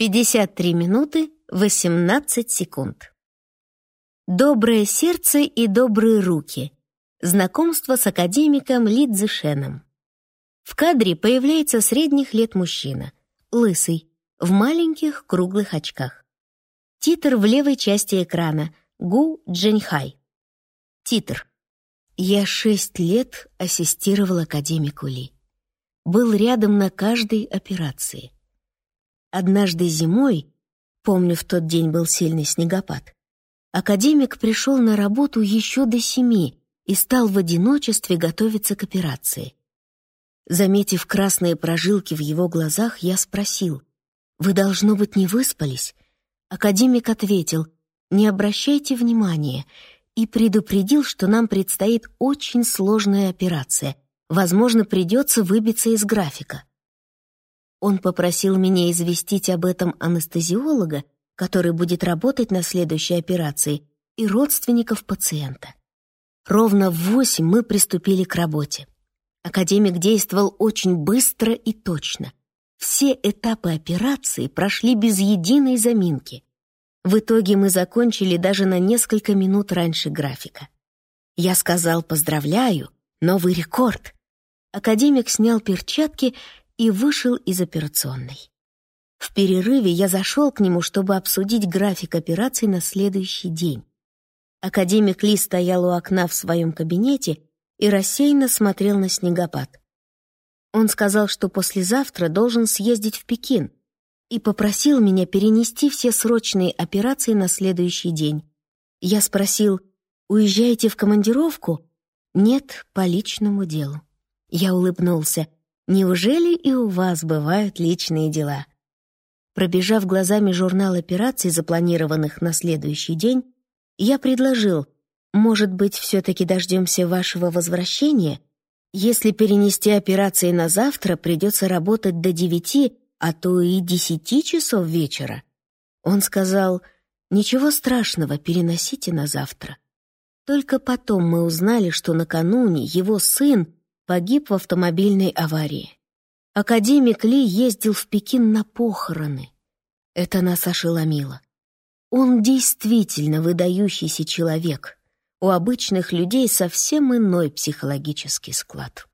53 минуты 18 секунд. Доброе сердце и добрые руки. Знакомство с академиком Ли Цзишеном. В кадре появляется средних лет мужчина, лысый, в маленьких круглых очках. Титр в левой части экрана Гу Джэньхай. Титр. Я шесть лет ассистировал академику Ли. Был рядом на каждой операции. Однажды зимой, помню, в тот день был сильный снегопад, академик пришел на работу еще до семи и стал в одиночестве готовиться к операции. Заметив красные прожилки в его глазах, я спросил, «Вы, должно быть, не выспались?» Академик ответил, «Не обращайте внимания», и предупредил, что нам предстоит очень сложная операция. Возможно, придется выбиться из графика. Он попросил меня известить об этом анестезиолога, который будет работать на следующей операции, и родственников пациента. Ровно в восемь мы приступили к работе. Академик действовал очень быстро и точно. Все этапы операции прошли без единой заминки. В итоге мы закончили даже на несколько минут раньше графика. Я сказал «поздравляю, новый рекорд». Академик снял перчатки и вышел из операционной. В перерыве я зашел к нему, чтобы обсудить график операций на следующий день. Академик Ли стоял у окна в своем кабинете и рассеянно смотрел на снегопад. Он сказал, что послезавтра должен съездить в Пекин и попросил меня перенести все срочные операции на следующий день. Я спросил, «Уезжаете в командировку?» «Нет, по личному делу». Я улыбнулся. «Неужели и у вас бывают личные дела?» Пробежав глазами журнал операций, запланированных на следующий день, я предложил — может быть, все-таки дождемся вашего возвращения? Если перенести операции на завтра, придется работать до девяти, а то и десяти часов вечера. Он сказал, ничего страшного, переносите на завтра. Только потом мы узнали, что накануне его сын погиб в автомобильной аварии. Академик Ли ездил в Пекин на похороны. Это нас ошеломило. Он действительно выдающийся человек — у обычных людей совсем иной психологический склад.